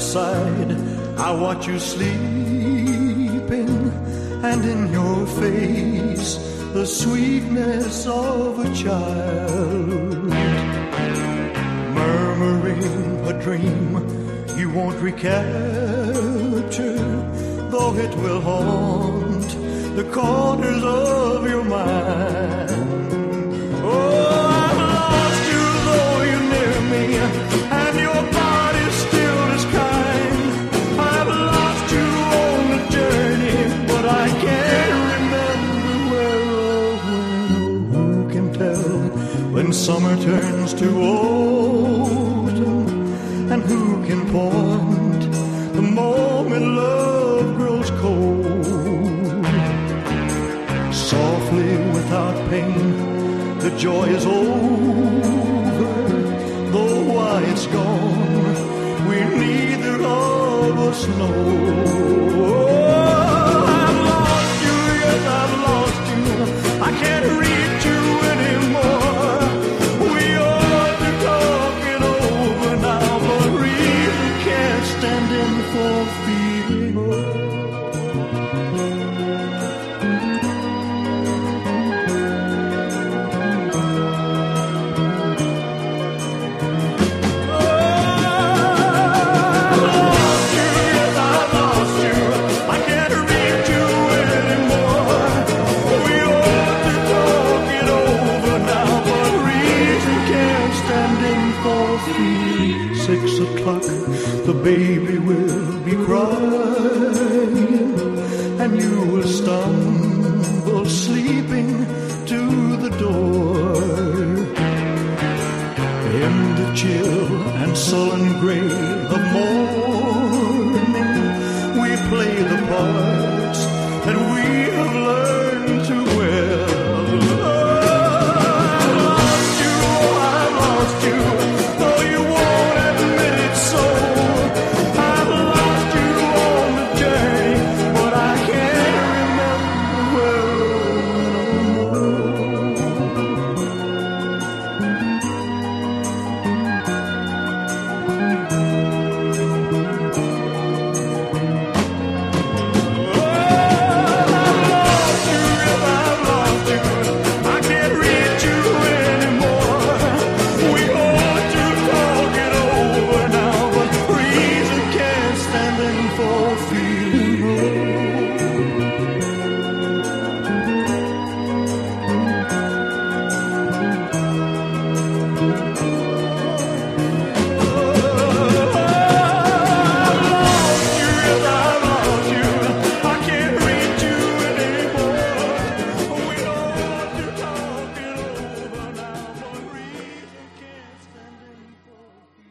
side. I watch you sleeping, and in your face, the sweetness of a child. Murmuring a dream you won't recapture, though it will haunt the corners of your mind. When summer turns to autumn, and who can point the moment love grows cold? Softly, without pain, the joy is over. Though why it's gone, we neither of us know. For coffee, six o'clock, the baby will be crying, and you will stumble sleeping to the door. In the chill and sullen gray of morning, we play the parts that we have learned.